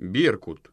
Беркут.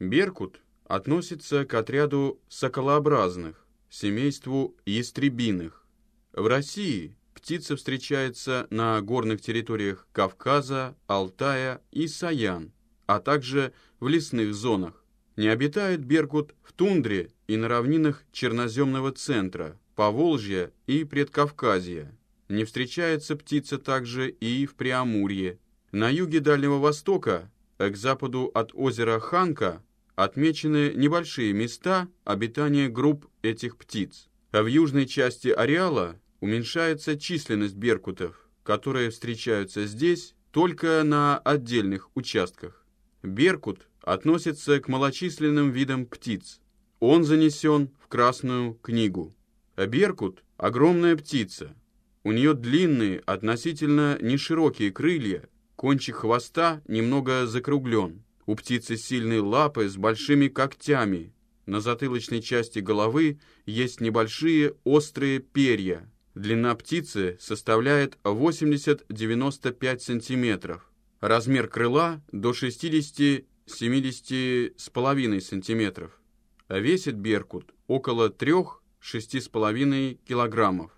Беркут относится к отряду соколообразных, семейству ястребиных. В России птица встречается на горных территориях Кавказа, Алтая и Саян, а также в лесных зонах. Не обитает беркут в тундре и на равнинах черноземного центра, Поволжья и Предкавказья. Не встречается птица также и в Преамурье. На юге Дальнего Востока к западу от озера Ханка отмечены небольшие места обитания групп этих птиц. А в южной части ареала уменьшается численность беркутов, которые встречаются здесь только на отдельных участках. Беркут относится к малочисленным видам птиц. Он занесен в Красную книгу. Беркут – огромная птица. У нее длинные, относительно неширокие крылья, Кончик хвоста немного закруглен. У птицы сильные лапы с большими когтями. На затылочной части головы есть небольшие острые перья. Длина птицы составляет 80-95 сантиметров. Размер крыла до 60-70 с половиной сантиметров. Весит беркут около 3-6,5 килограммов.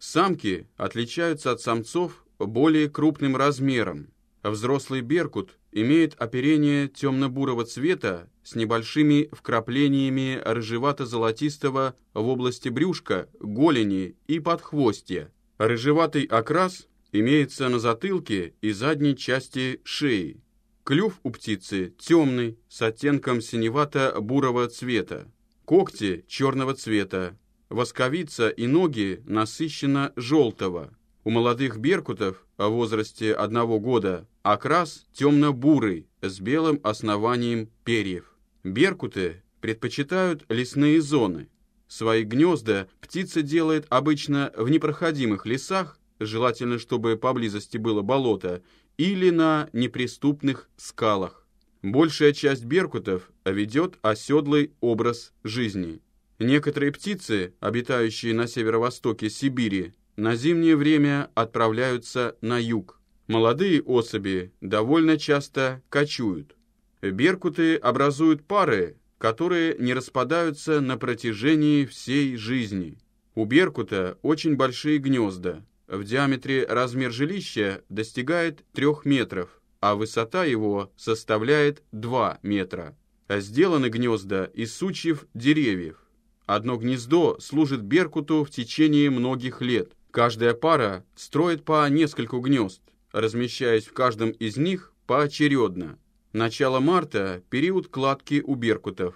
Самки отличаются от самцов более крупным размером, Взрослый беркут имеет оперение темно-бурого цвета с небольшими вкраплениями рыжевато-золотистого в области брюшка, голени и подхвостья. Рыжеватый окрас имеется на затылке и задней части шеи. Клюв у птицы темный, с оттенком синевато-бурого цвета. Когти черного цвета. Восковица и ноги насыщенно желтого. У молодых беркутов в возрасте одного года окрас темно-бурый с белым основанием перьев. Беркуты предпочитают лесные зоны. Свои гнезда птица делает обычно в непроходимых лесах, желательно, чтобы поблизости было болото, или на неприступных скалах. Большая часть беркутов ведет оседлый образ жизни. Некоторые птицы, обитающие на северо-востоке Сибири, на зимнее время отправляются на юг. Молодые особи довольно часто кочуют. Беркуты образуют пары, которые не распадаются на протяжении всей жизни. У беркута очень большие гнезда. В диаметре размер жилища достигает 3 метров, а высота его составляет 2 метра. Сделаны гнезда из сучьев деревьев. Одно гнездо служит беркуту в течение многих лет – Каждая пара строит по нескольку гнезд, размещаясь в каждом из них поочередно. Начало марта – период кладки у беркутов.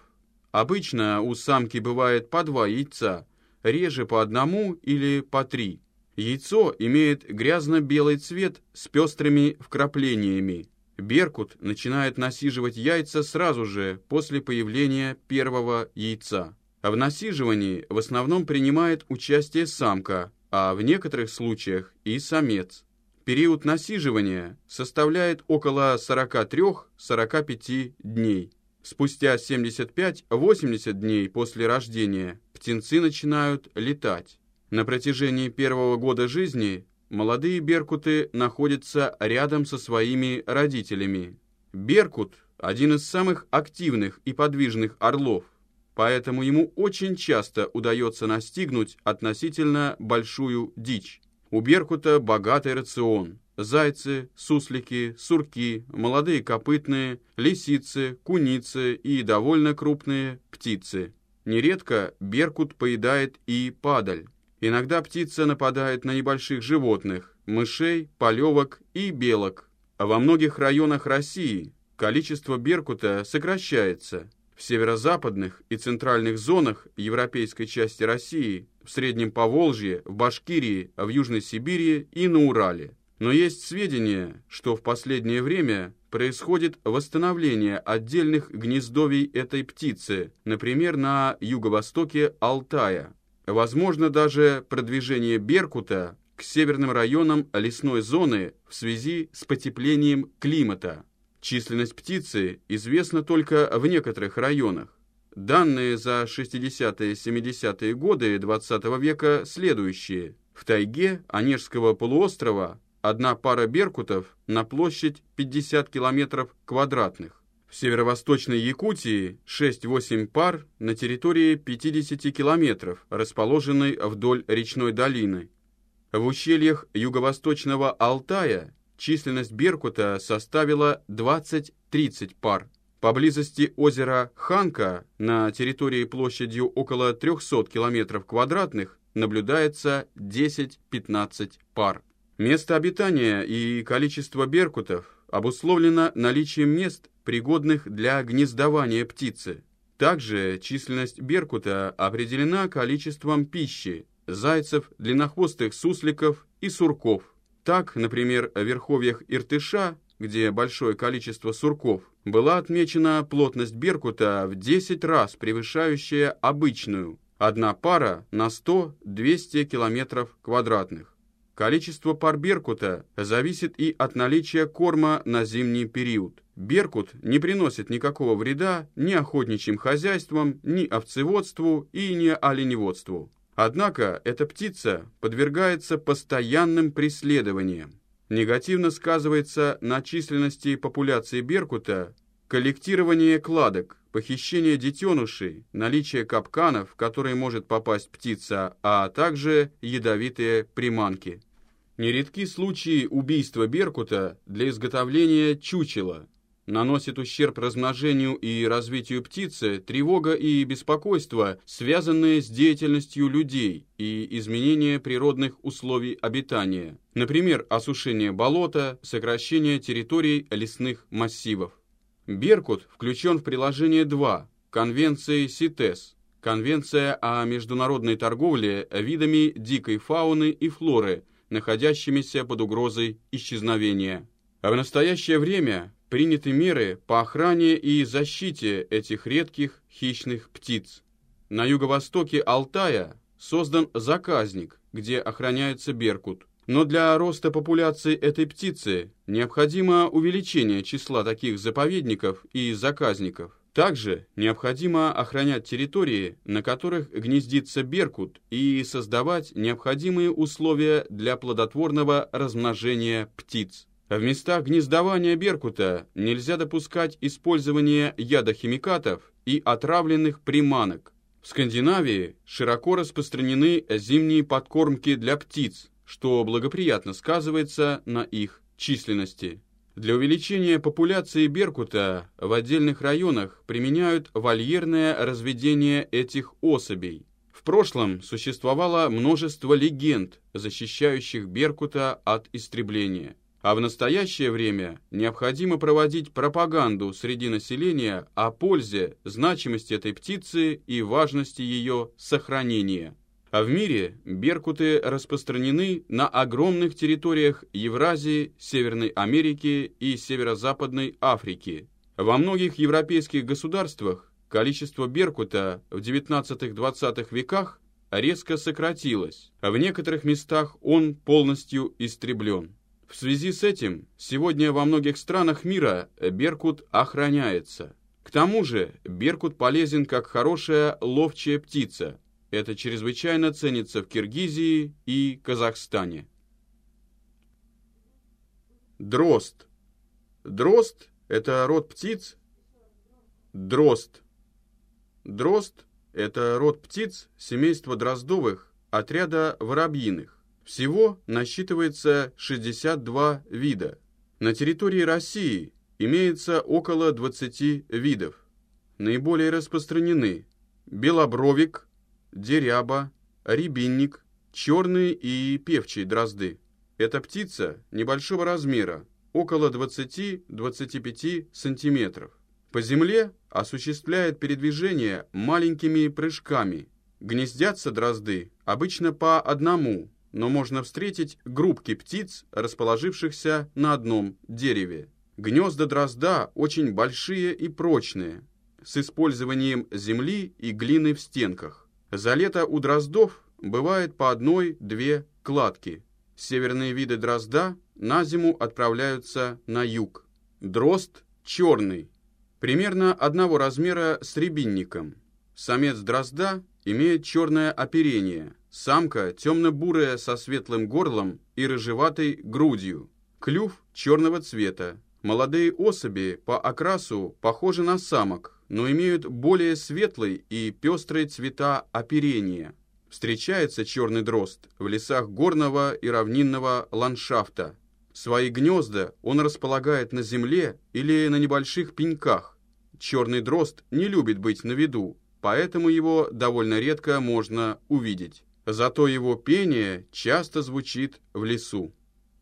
Обычно у самки бывает по два яйца, реже по одному или по три. Яйцо имеет грязно-белый цвет с пестрыми вкраплениями. Беркут начинает насиживать яйца сразу же после появления первого яйца. В насиживании в основном принимает участие самка, а в некоторых случаях и самец. Период насиживания составляет около 43-45 дней. Спустя 75-80 дней после рождения птенцы начинают летать. На протяжении первого года жизни молодые беркуты находятся рядом со своими родителями. Беркут – один из самых активных и подвижных орлов – поэтому ему очень часто удается настигнуть относительно большую дичь. У Беркута богатый рацион. Зайцы, суслики, сурки, молодые копытные, лисицы, куницы и довольно крупные птицы. Нередко Беркут поедает и падаль. Иногда птица нападает на небольших животных, мышей, полевок и белок. А во многих районах России количество беркута сокращается – в северо-западных и центральных зонах европейской части России, в Среднем Поволжье, в Башкирии, в Южной Сибири и на Урале. Но есть сведения, что в последнее время происходит восстановление отдельных гнездовий этой птицы, например, на юго-востоке Алтая. Возможно даже продвижение беркута к северным районам лесной зоны в связи с потеплением климата. Численность птицы известна только в некоторых районах. Данные за 60-70-е годы XX века следующие. В тайге Онежского полуострова одна пара беркутов на площадь 50 километров квадратных. В северо-восточной Якутии 6-8 пар на территории 50 километров, расположенной вдоль речной долины. В ущельях юго-восточного Алтая численность беркута составила 20-30 пар. Поблизости озера Ханка на территории площадью около 300 километров квадратных наблюдается 10-15 пар. Место обитания и количество беркутов обусловлено наличием мест, пригодных для гнездования птицы. Также численность беркута определена количеством пищи, зайцев, длиннохвостых сусликов и сурков. Так, например, в верховьях Иртыша, где большое количество сурков, была отмечена плотность беркута в 10 раз превышающая обычную, одна пара на 100-200 километров квадратных. Количество пар беркута зависит и от наличия корма на зимний период. Беркут не приносит никакого вреда ни охотничьим хозяйствам, ни овцеводству и ни оленеводству. Однако эта птица подвергается постоянным преследованиям. Негативно сказывается на численности популяции беркута коллектирование кладок, похищение детенышей, наличие капканов, в которые может попасть птица, а также ядовитые приманки. Нередки случаи убийства беркута для изготовления чучела. Наносит ущерб размножению и развитию птицы тревога и беспокойство, связанные с деятельностью людей и изменение природных условий обитания, например, осушение болота, сокращение территорий лесных массивов. Беркут включен в приложение 2 Конвенции СИТЕС, Конвенция о международной торговле видами дикой фауны и флоры – находящимися под угрозой исчезновения. А в настоящее время приняты меры по охране и защите этих редких хищных птиц. На юго-востоке Алтая создан заказник, где охраняется беркут. Но для роста популяции этой птицы необходимо увеличение числа таких заповедников и заказников. Также необходимо охранять территории, на которых гнездится беркут, и создавать необходимые условия для плодотворного размножения птиц. В местах гнездования беркута нельзя допускать использование ядохимикатов и отравленных приманок. В Скандинавии широко распространены зимние подкормки для птиц, что благоприятно сказывается на их численности. Для увеличения популяции беркута в отдельных районах применяют вольерное разведение этих особей. В прошлом существовало множество легенд, защищающих беркута от истребления. А в настоящее время необходимо проводить пропаганду среди населения о пользе, значимости этой птицы и важности ее сохранения. А в мире беркуты распространены на огромных территориях Евразии, Северной Америки и Северо-Западной Африки. Во многих европейских государствах количество беркута в 19-20 веках резко сократилось, а в некоторых местах он полностью истреблен. В связи с этим сегодня во многих странах мира беркут охраняется. К тому же беркут полезен как хорошая ловчая птица – это чрезвычайно ценится в Киргизии и Казахстане. Дрозд. Дрозд – это род птиц. Дрозд. Дрозд – это род птиц семейства дроздовых, отряда воробьиных. Всего насчитывается 62 вида. На территории России имеется около 20 видов. Наиболее распространены белобровик, деряба, рябинник, черные и певчие дрозды. Эта птица небольшого размера, около 20-25 сантиметров. По земле осуществляет передвижение маленькими прыжками. Гнездятся дрозды обычно по одному, но можно встретить группки птиц, расположившихся на одном дереве. Гнезда дрозда очень большие и прочные, с использованием земли и глины в стенках. За лето у дроздов бывает по одной-две кладки. Северные виды дрозда на зиму отправляются на юг. Дрозд черный, примерно одного размера с рябинником. Самец дрозда имеет черное оперение, самка темно-бурая со светлым горлом и рыжеватой грудью. Клюв черного цвета, Молодые особи по окрасу похожи на самок, но имеют более светлый и пестрые цвета оперения. Встречается черный дрозд в лесах горного и равнинного ландшафта. Свои гнезда он располагает на земле или на небольших пеньках. Черный дрозд не любит быть на виду, поэтому его довольно редко можно увидеть. Зато его пение часто звучит в лесу.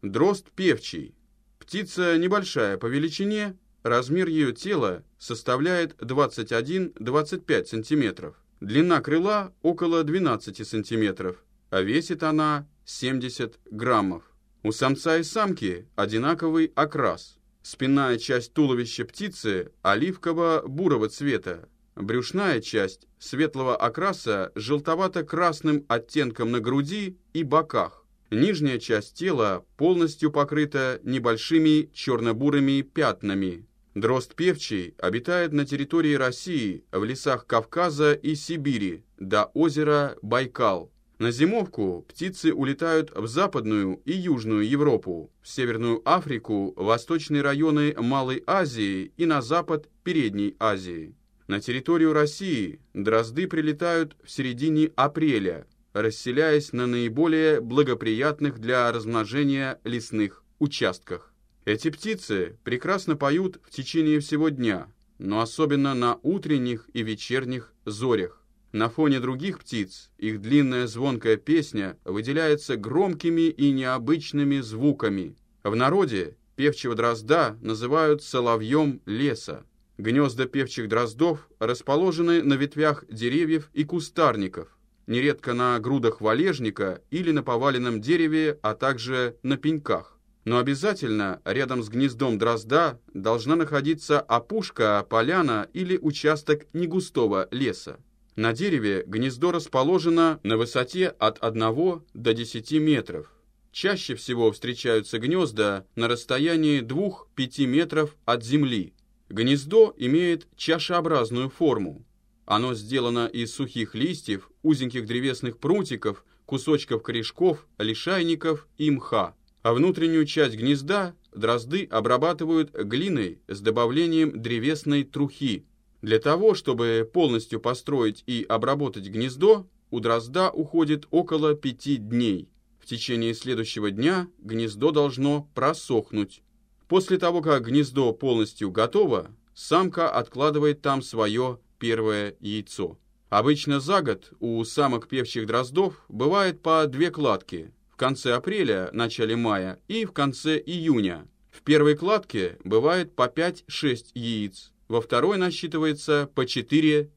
Дрозд певчий. Птица небольшая по величине, размер ее тела составляет 21-25 см. Длина крыла около 12 см, а весит она 70 граммов. У самца и самки одинаковый окрас. Спинная часть туловища птицы оливково-бурого цвета, брюшная часть светлого окраса желтовато-красным оттенком на груди и боках. Нижняя часть тела полностью покрыта небольшими черно-бурыми пятнами. Дрозд певчий обитает на территории России, в лесах Кавказа и Сибири, до озера Байкал. На зимовку птицы улетают в Западную и Южную Европу, в Северную Африку, восточные районы Малой Азии и на запад Передней Азии. На территорию России дрозды прилетают в середине апреля, расселяясь на наиболее благоприятных для размножения лесных участках. Эти птицы прекрасно поют в течение всего дня, но особенно на утренних и вечерних зорях. На фоне других птиц их длинная звонкая песня выделяется громкими и необычными звуками. В народе певчего дрозда называют соловьем леса. Гнезда певчих дроздов расположены на ветвях деревьев и кустарников, нередко на грудах валежника или на поваленном дереве, а также на пеньках. Но обязательно рядом с гнездом дрозда должна находиться опушка, поляна или участок негустого леса. На дереве гнездо расположено на высоте от 1 до 10 метров. Чаще всего встречаются гнезда на расстоянии 2-5 метров от земли. Гнездо имеет чашеобразную форму. Оно сделано из сухих листьев, узеньких древесных прутиков, кусочков корешков, лишайников и мха. А внутреннюю часть гнезда дрозды обрабатывают глиной с добавлением древесной трухи. Для того, чтобы полностью построить и обработать гнездо, у дрозда уходит около пяти дней. В течение следующего дня гнездо должно просохнуть. После того, как гнездо полностью готово, самка откладывает там свое первое яйцо. Обычно за год у самок певчих дроздов бывает по две кладки в конце апреля, начале мая и в конце июня. В первой кладке бывает по 5-6 яиц, во второй насчитывается по 4-5.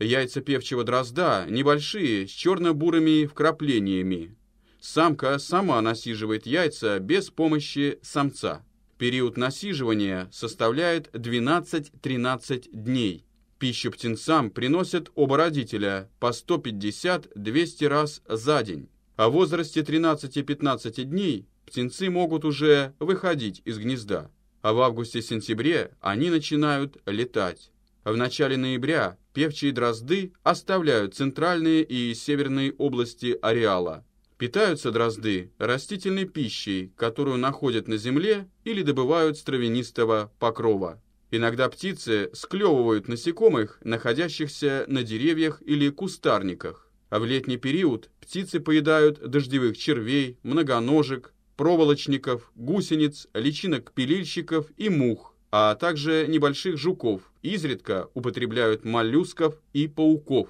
Яйца певчего дрозда небольшие, с черно-бурыми вкраплениями. Самка сама насиживает яйца без помощи самца. Период насиживания составляет 12-13 дней. Пищу птенцам приносят оба родителя по 150-200 раз за день. О возрасте 13-15 дней птенцы могут уже выходить из гнезда, а в августе-сентябре они начинают летать. В начале ноября певчие дрозды оставляют центральные и северные области ареала – Питаются дрозды растительной пищей, которую находят на земле или добывают с травянистого покрова. Иногда птицы склевывают насекомых, находящихся на деревьях или кустарниках. А в летний период птицы поедают дождевых червей, многоножек, проволочников, гусениц, личинок-пилильщиков и мух, а также небольших жуков, изредка употребляют моллюсков и пауков.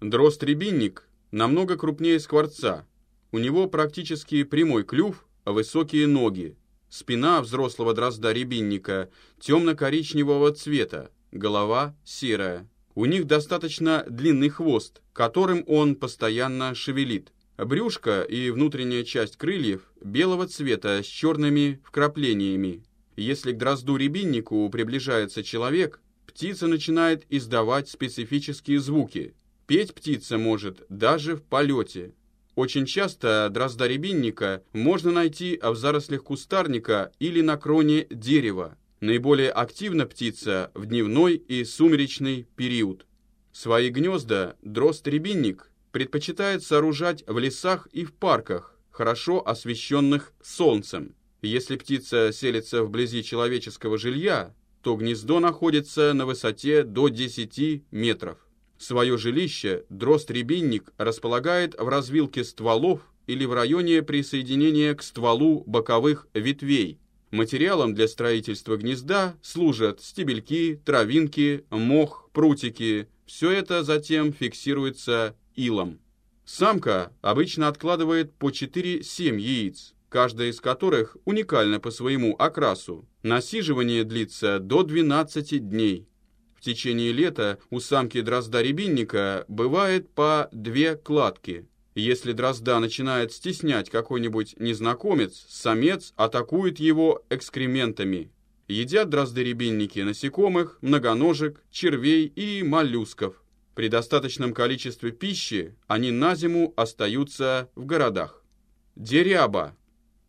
Дрозд-рябинник намного крупнее скворца, у него практически прямой клюв, а высокие ноги. Спина взрослого дрозда-рябинника темно-коричневого цвета, голова серая. У них достаточно длинный хвост, которым он постоянно шевелит. Брюшко и внутренняя часть крыльев белого цвета с черными вкраплениями. Если к дрозду-рябиннику приближается человек, птица начинает издавать специфические звуки. Петь птица может даже в полете. Очень часто дрозда-рябинника можно найти в зарослях кустарника или на кроне дерева. Наиболее активна птица в дневной и сумеречный период. Свои гнезда дрозд-рябинник предпочитает сооружать в лесах и в парках, хорошо освещенных солнцем. Если птица селится вблизи человеческого жилья, то гнездо находится на высоте до 10 метров. Свое жилище дрозд-рябинник располагает в развилке стволов или в районе присоединения к стволу боковых ветвей. Материалом для строительства гнезда служат стебельки, травинки, мох, прутики. Все это затем фиксируется илом. Самка обычно откладывает по 4-7 яиц, каждая из которых уникальна по своему окрасу. Насиживание длится до 12 дней. В течение лета у самки дрозда-рябинника бывает по две кладки. Если дрозда начинает стеснять какой-нибудь незнакомец, самец атакует его экскрементами. Едят дрозды-рябинники насекомых, многоножек, червей и моллюсков. При достаточном количестве пищи они на зиму остаются в городах. Деряба.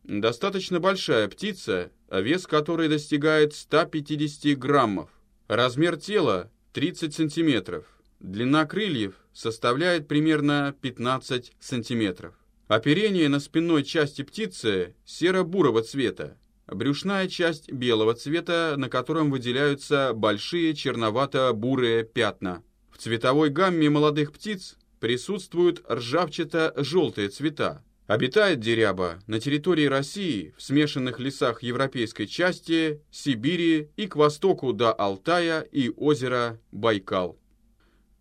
Достаточно большая птица, вес которой достигает 150 граммов. Размер тела 30 сантиметров. Длина крыльев составляет примерно 15 сантиметров. Оперение на спинной части птицы серо-бурого цвета. Брюшная часть белого цвета, на котором выделяются большие черновато-бурые пятна. В цветовой гамме молодых птиц присутствуют ржавчато-желтые цвета. Обитает деряба на территории России в смешанных лесах европейской части, Сибири и к востоку до Алтая и озера Байкал.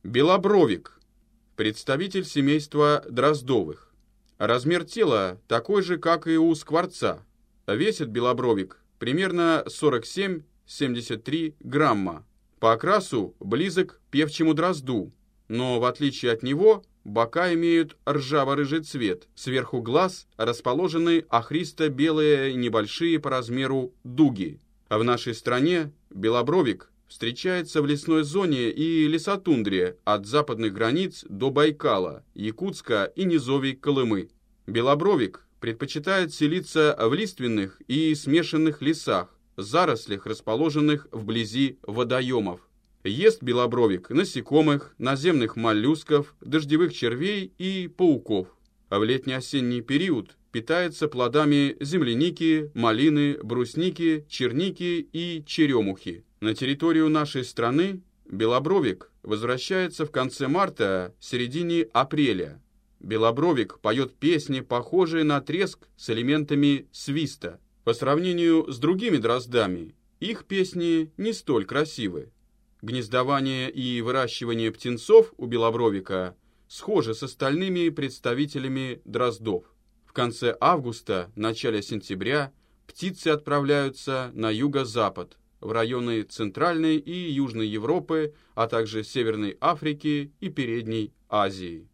Белобровик. Представитель семейства Дроздовых. Размер тела такой же, как и у скворца. Весит белобровик примерно 47-73 грамма. По окрасу близок певчему дрозду, но в отличие от него Бока имеют ржаво-рыжий цвет, сверху глаз расположены охристо-белые небольшие по размеру дуги. А в нашей стране белобровик встречается в лесной зоне и лесотундре от западных границ до Байкала, Якутска и низовий Колымы. Белобровик предпочитает селиться в лиственных и смешанных лесах, зарослях, расположенных вблизи водоемов. Ест белобровик насекомых, наземных моллюсков, дождевых червей и пауков. А в летний-осенний период питается плодами земляники, малины, брусники, черники и черемухи. На территорию нашей страны белобровик возвращается в конце марта, середине апреля. Белобровик поет песни, похожие на треск с элементами свиста. По сравнению с другими дроздами, их песни не столь красивы. Гнездование и выращивание птенцов у белобровика схожи с остальными представителями дроздов. В конце августа, начале сентября птицы отправляются на юго-запад, в районы Центральной и Южной Европы, а также Северной Африки и Передней Азии.